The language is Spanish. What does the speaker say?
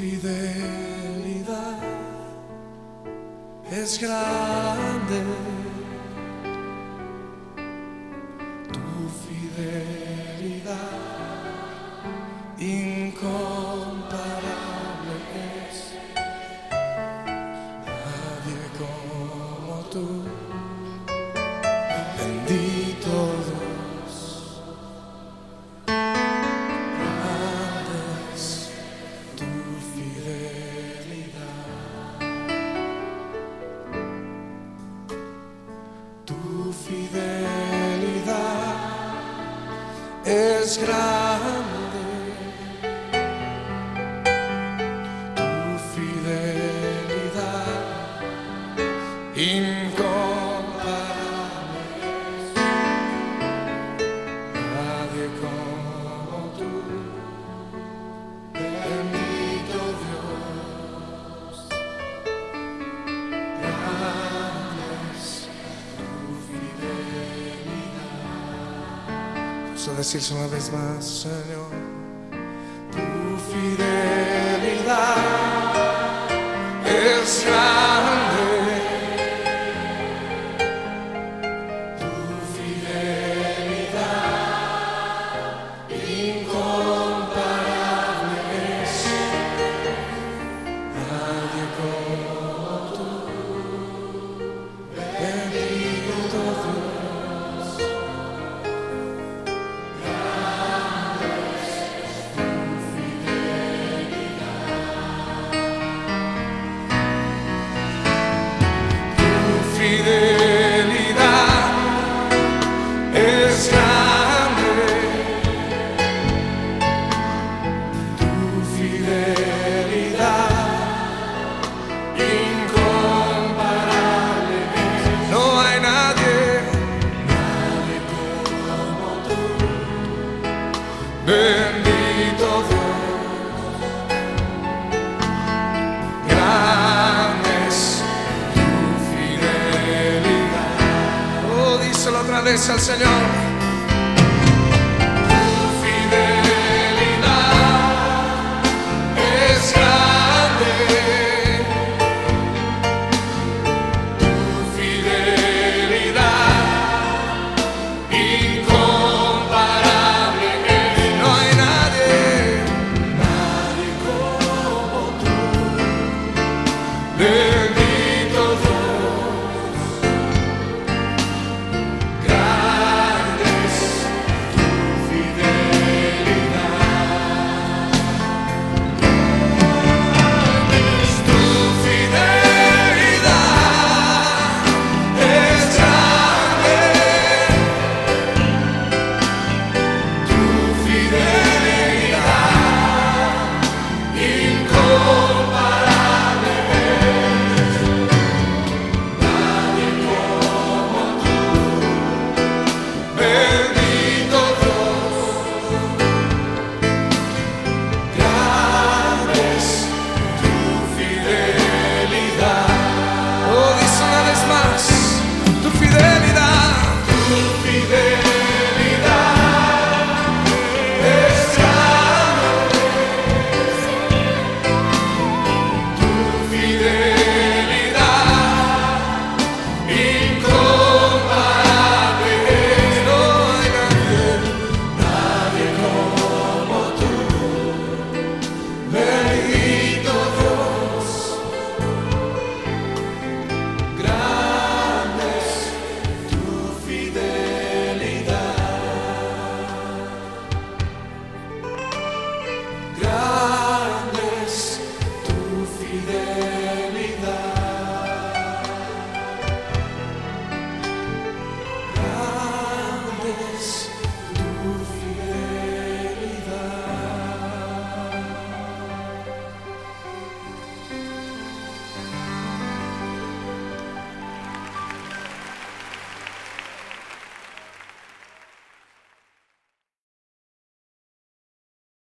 fidelidad es grande. Tu fidelidad fidelidad es grande. Vamos a decirse una vez más, Señor. Tu fidelidad es. Fidelidad es grande. Tu fidelidad incomparable. No hay nadie, nadie como tú. Bendito díselo otra vez al Señor.